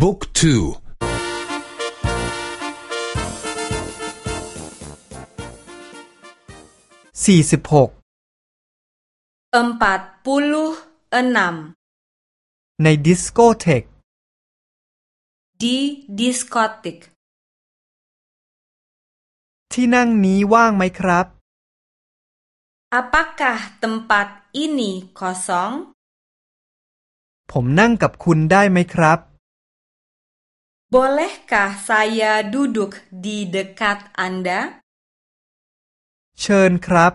บุ๊กทู สี่สิบหกเปดปุลูนในดิสโกเทกดีดิสโกเทก ที่นั่งนี้ว่างไหมครับ Apakah tempat ini kosong ผมนั่งกับคุณได้ไหมครับ Bolehkah saya duduk di dekat Anda? เชิญครับ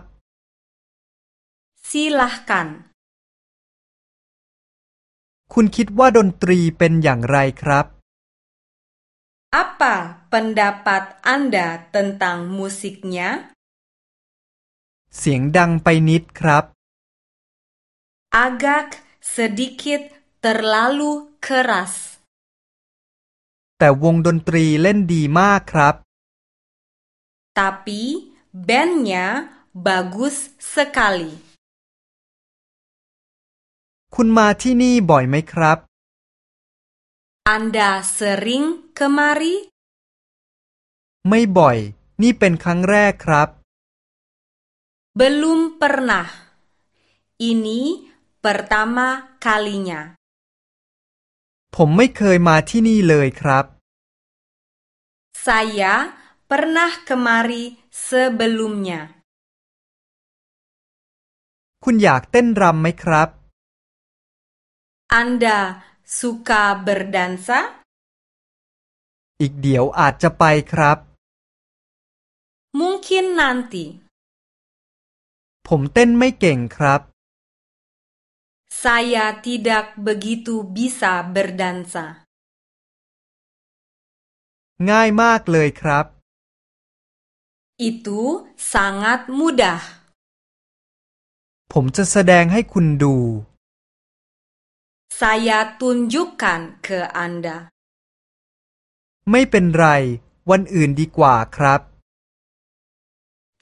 Silahkan. คุณคิดว่าดนตรีเป็นอย่างไรครับ Apa pendapat Anda tentang musiknya? เสียงดังไปนิดครับ Agak sedikit terlalu keras. แต่วงดนตรีเล่นดีมากครับ tapi bandnya bagus sekali คุณมาที่นี่บ่อยไหมครับ Anda sering kemari ไม่บ่อย นี่เป็นครั้งแรกครับ belum pernah ini pertama kalinya ผมไม่เคยมาที่นี่เลยครับ Saya pernah kemari sebelumnya คุณอยากเต้นรำไหมครับ Anda suka berdansa อีกเดี๋ยวอาจจะไปครับ Mungkin nanti ผมเต้นไม่เก่งครับ Saya tidak begitu bisa berdansa. ง่ายมากเลยครับ Itu sangat mudah. ผมจะแสดงให้คุณดู Saya tunjukkan ke Anda. ไม่เป็นไร วันอื่นดีกว่าครับ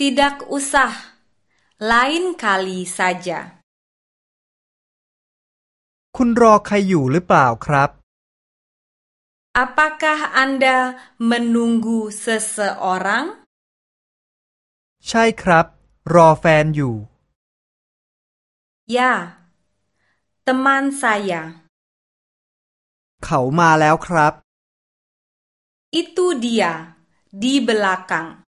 Tidak usah. Lain kali saja. คุณรอใครอยู่หรือเปล่าครับ Apakah Anda menunggu seseorang? ใช่ครับ รอแฟนอยู่ Ya, teman saya. เขามาแล้วครับ Itu dia, di belakang.